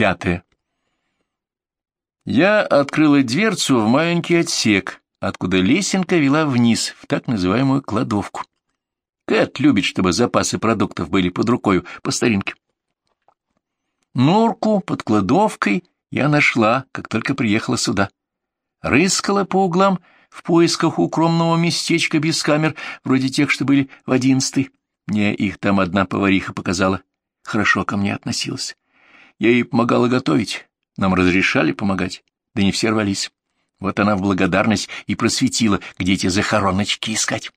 Пятое. Я открыла дверцу в маленький отсек, откуда лесенка вела вниз, в так называемую кладовку. Кэт любит, чтобы запасы продуктов были под рукою по старинке. Норку под кладовкой я нашла, как только приехала сюда. Рыскала по углам в поисках укромного местечка без камер, вроде тех, что были в одиннадцатой. Мне их там одна повариха показала. Хорошо ко мне относилась. Я ей помогала готовить. Нам разрешали помогать, да не все рвались. Вот она в благодарность и просветила, где эти захороночки искать.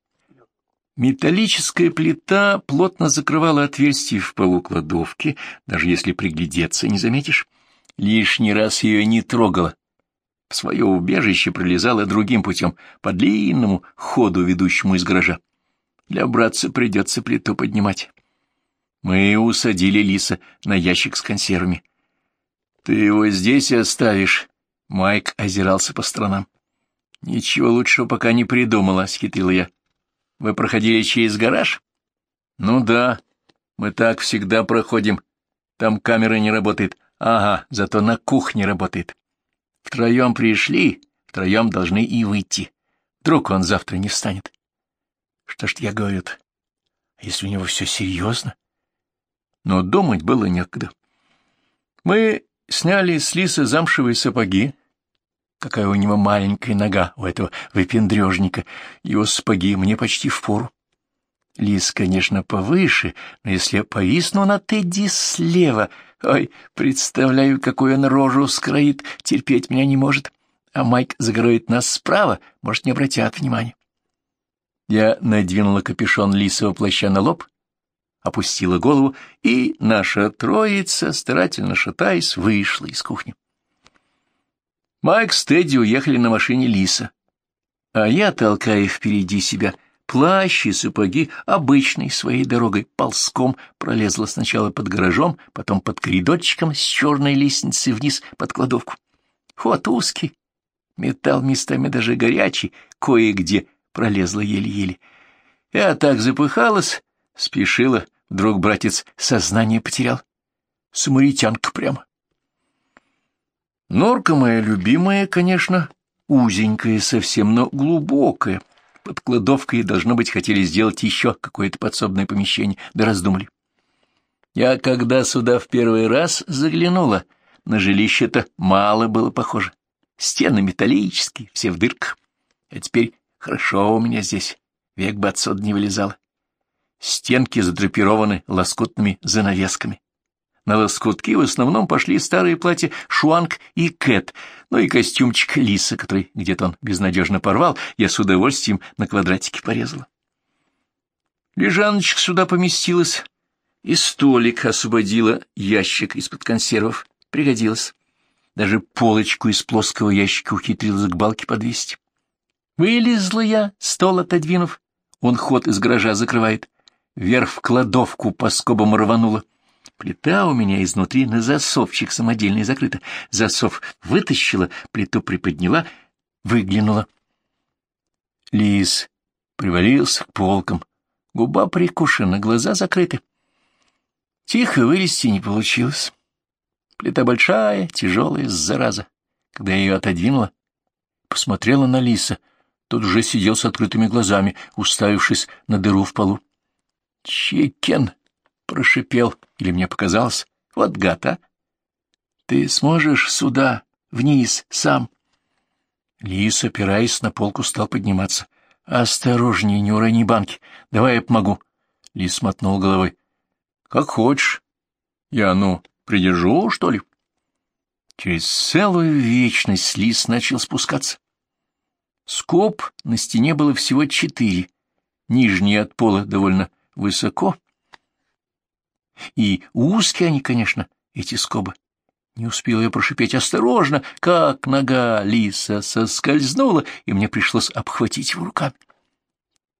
Металлическая плита плотно закрывала отверстие в полу кладовки, даже если приглядеться не заметишь. Лишний раз ее не трогала. В свое убежище пролезала другим путем, по длинному ходу, ведущему из гаража. Для братца придется плиту поднимать. Мы усадили лиса на ящик с консервами. — Ты его здесь оставишь? Майк озирался по сторонам. — Ничего лучшего пока не придумала, — схитрила я. Вы проходили через гараж? Ну да, мы так всегда проходим. Там камера не работает. Ага, зато на кухне работает. Втроем пришли, втроем должны и выйти. Вдруг он завтра не встанет. Что ж я говорю -то? А если у него все серьезно? Но думать было некогда. Мы сняли с Лисы замшевые сапоги, Какая у него маленькая нога, у этого выпендрежника. Его сапоги мне почти впору. Лис, конечно, повыше, но если я повисну на Тедди слева... Ой, представляю, какую он рожу скроит, терпеть меня не может. А Майк загроет нас справа, может, не обратят внимания. Я надвинула капюшон лисового плаща на лоб, опустила голову, и наша троица, старательно шатаясь, вышла из кухни. Майк с Тедди уехали на машине Лиса, а я, толкая впереди себя, плащ и сапоги обычной своей дорогой ползком пролезла сначала под гаражом, потом под коридорчиком с черной лестницей вниз под кладовку. Ход узкий, металл местами даже горячий, кое-где пролезла еле-еле. Я так запыхалась, спешила, вдруг братец сознание потерял. Самаритянка прямо. Норка моя любимая, конечно, узенькая совсем, но глубокая. Под кладовкой, должно быть, хотели сделать еще какое-то подсобное помещение, да раздумали. Я, когда сюда в первый раз заглянула, на жилище-то мало было похоже. Стены металлические, все в дырках. А теперь хорошо у меня здесь, век бы отсюда не вылезало. Стенки задрапированы лоскутными занавесками. На лоскутки в основном пошли старые платья Шуанг и Кэт, ну и костюмчик Лиса, который где-то он безнадежно порвал, я с удовольствием на квадратике порезала. Лежаночка сюда поместилась, и столик освободила ящик из-под консервов. Пригодилось. Даже полочку из плоского ящика ухитрилась к балке подвесить. Вылезла я, стол отодвинув. Он ход из гаража закрывает. Вверх в кладовку по скобам рванула. Плита у меня изнутри на засовчик самодельный закрыта. Засов вытащила, плиту приподняла, выглянула. Лис привалился к полкам. Губа прикушена, глаза закрыты. Тихо вылезти не получилось. Плита большая, тяжелая, зараза. Когда я ее отодвинула, посмотрела на лиса. Тот уже сидел с открытыми глазами, уставившись на дыру в полу. «Чикен!» прошипел, или мне показалось. Вот гад, а! Ты сможешь сюда, вниз, сам? Лис, опираясь на полку, стал подниматься. Осторожнее, не урони банки. Давай я помогу. Лис мотнул головой. Как хочешь. Я, ну, придержу, что ли? Через целую вечность лис начал спускаться. Скоб на стене было всего четыре. Нижний от пола довольно высоко, и узкие они, конечно, эти скобы. Не успела я прошипеть осторожно, как нога лиса соскользнула, и мне пришлось обхватить его руками.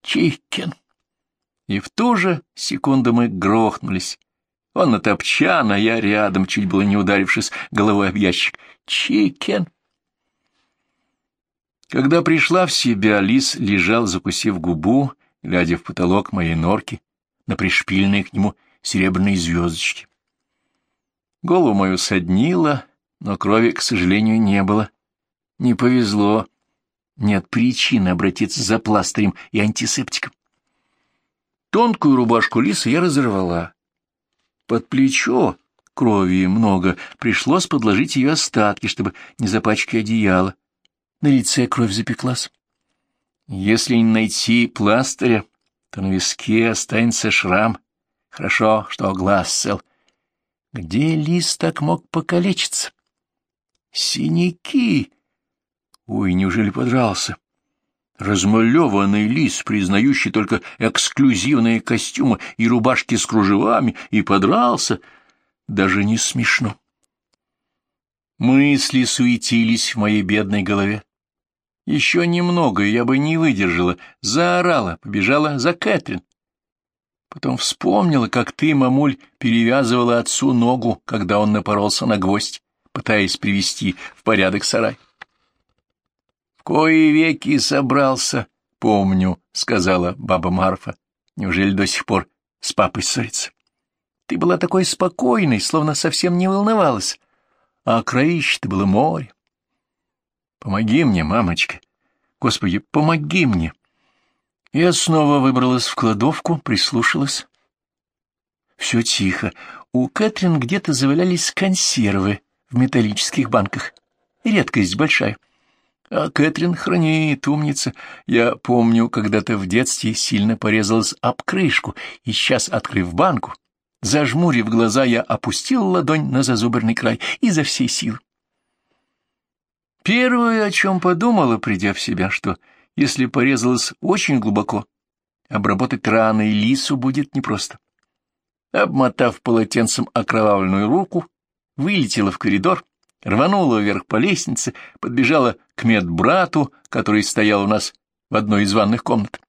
Чикен! И в ту же секунду мы грохнулись. Он на топчан, а я рядом, чуть было не ударившись головой об ящик. Чикен! Когда пришла в себя, лис лежал, закусив губу, глядя в потолок моей норки, на пришпильные к нему серебряные звездочки. Голову мою соднило, но крови, к сожалению, не было. Не повезло. Нет причины обратиться за пластырем и антисептиком. Тонкую рубашку лиса я разорвала. Под плечо крови много, пришлось подложить ее остатки, чтобы не запачкать одеяло. На лице кровь запеклась. Если не найти пластыря, то на виске останется шрам. Хорошо, что глаз цел. Где лис так мог покалечиться? Синяки! Ой, неужели подрался? Размалеванный лис, признающий только эксклюзивные костюмы и рубашки с кружевами, и подрался. Даже не смешно. Мысли суетились в моей бедной голове. Еще немного, и я бы не выдержала, заорала, побежала за Кэтрин. Потом вспомнила, как ты, мамуль, перевязывала отцу ногу, когда он напоролся на гвоздь, пытаясь привести в порядок сарай. — В кои веки собрался, помню, — сказала баба Марфа. Неужели до сих пор с папой ссорится? Ты была такой спокойной, словно совсем не волновалась, а кровище-то было море. Помоги мне, мамочка. Господи, помоги мне. Я снова выбралась в кладовку, прислушалась. Все тихо. У Кэтрин где-то завалялись консервы в металлических банках. Редкость большая. А Кэтрин хранит, умница. Я помню, когда-то в детстве сильно порезалась об крышку, и сейчас, открыв банку, зажмурив глаза, я опустил ладонь на зазубренный край изо всей силы. Первое, о чем подумала, придя в себя, что если порезалась очень глубоко, обработать раны и лису будет непросто. Обмотав полотенцем окровавленную руку, вылетела в коридор, рванула вверх по лестнице, подбежала к медбрату, который стоял у нас в одной из ванных комнат.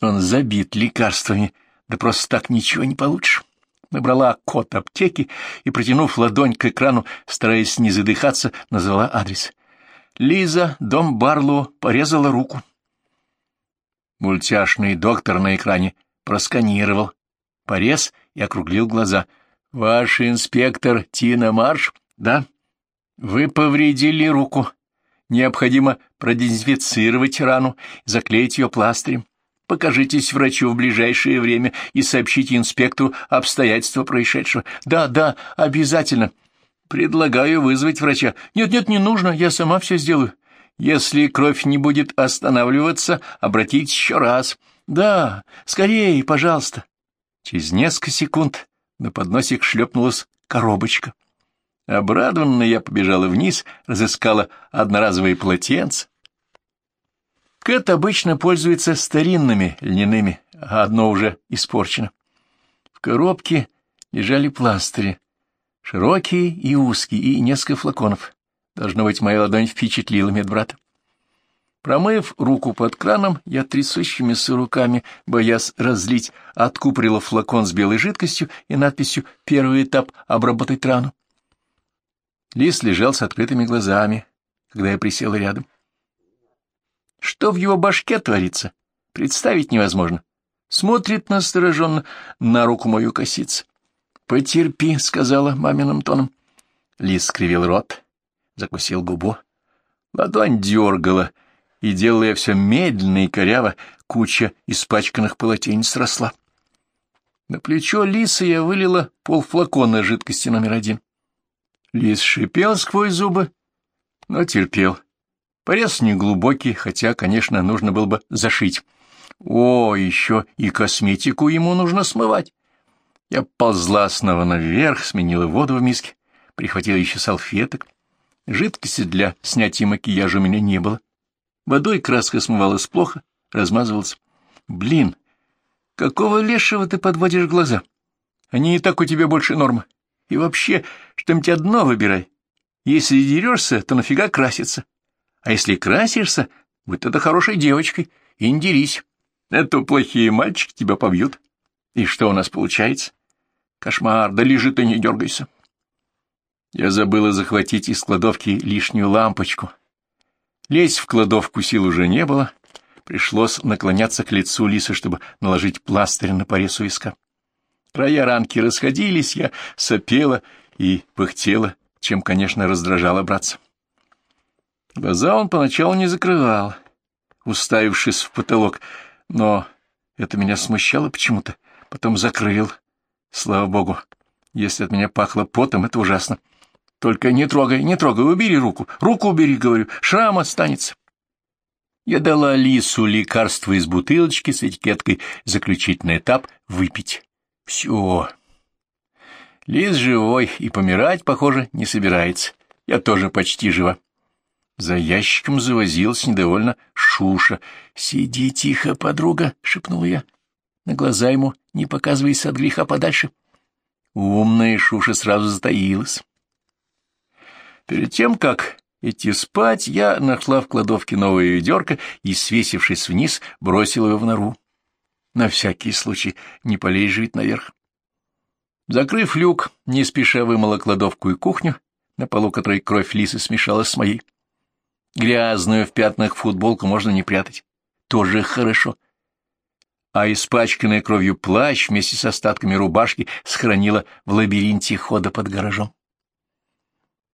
Он забит лекарствами, да просто так ничего не получишь. Набрала код аптеки и, протянув ладонь к экрану, стараясь не задыхаться, назвала адрес. Лиза, дом Барлоу, порезала руку. Мультяшный доктор на экране просканировал порез и округлил глаза. — Ваш инспектор Тина Марш? — Да. — Вы повредили руку. Необходимо продезинфицировать рану, заклеить ее пластырем. Покажитесь врачу в ближайшее время и сообщите инспектору обстоятельства происшедшего. Да, да, обязательно. Предлагаю вызвать врача. Нет-нет, не нужно, я сама все сделаю. Если кровь не будет останавливаться, обратитесь еще раз. Да, скорее, пожалуйста. Через несколько секунд на подносик шлепнулась коробочка. Обрадованно я побежала вниз, разыскала одноразовые полотенца. Кэт обычно пользуется старинными льняными, а одно уже испорчено. В коробке лежали пластыри. Широкие и узкие, и несколько флаконов. Должно быть, моя ладонь впечатлила медбрата. Промыв руку под краном, я трясущимися руками, боясь разлить, откупорила флакон с белой жидкостью и надписью «Первый этап — обработать рану». Лис лежал с открытыми глазами, когда я присела рядом. Что в его башке творится, представить невозможно. Смотрит настороженно, на руку мою косится. «Потерпи», — сказала маминым тоном. Лис скривил рот, закусил губу. Ладонь дергала, и, делая все медленно и коряво, куча испачканных полотенец росла. На плечо лиса я вылила полфлакона жидкости номер один. Лис шипел сквозь зубы, но терпел. Порез неглубокий, хотя, конечно, нужно было бы зашить. О, еще и косметику ему нужно смывать. Я ползла снова наверх, сменила воду в миске, прихватила еще салфеток. Жидкости для снятия макияжа у меня не было. Водой краска смывалась плохо, размазывалась. Блин, какого лешего ты подводишь глаза? Они и так у тебя больше нормы. И вообще, что-нибудь одно выбирай. Если дерешься, то нафига краситься? А если красишься, будь тогда хорошей девочкой и не дерись. Это плохие мальчики тебя побьют. И что у нас получается? Кошмар, да лежи ты, не дергайся. Я забыла захватить из кладовки лишнюю лампочку. Лезть в кладовку сил уже не было. Пришлось наклоняться к лицу лисы, чтобы наложить пластырь на порез у виска. Края ранки расходились, я сопела и пыхтела, чем, конечно, раздражало братца. Глаза он поначалу не закрывал, уставившись в потолок, но это меня смущало почему-то. Потом закрыл. Слава богу, если от меня пахло потом, это ужасно. Только не трогай, не трогай, убери руку. Руку убери, говорю, шрам останется. Я дала Лису лекарство из бутылочки с этикеткой «Заключительный этап. Выпить». Все. Лис живой и помирать, похоже, не собирается. Я тоже почти жива. За ящиком завозилась недовольно Шуша. — Сиди тихо, подруга, — шепнул я. На глаза ему не показывайся от греха подальше. Умная Шуша сразу затаилась. Перед тем, как идти спать, я нашла в кладовке новое ведерко и, свесившись вниз, бросила его в нору. На всякий случай не полезь наверх. Закрыв люк, не спеша вымыла кладовку и кухню, на полу которой кровь лисы смешалась с моей. Грязную в пятнах футболку можно не прятать. Тоже хорошо. А испачканный кровью плащ вместе с остатками рубашки сохранила в лабиринте хода под гаражом.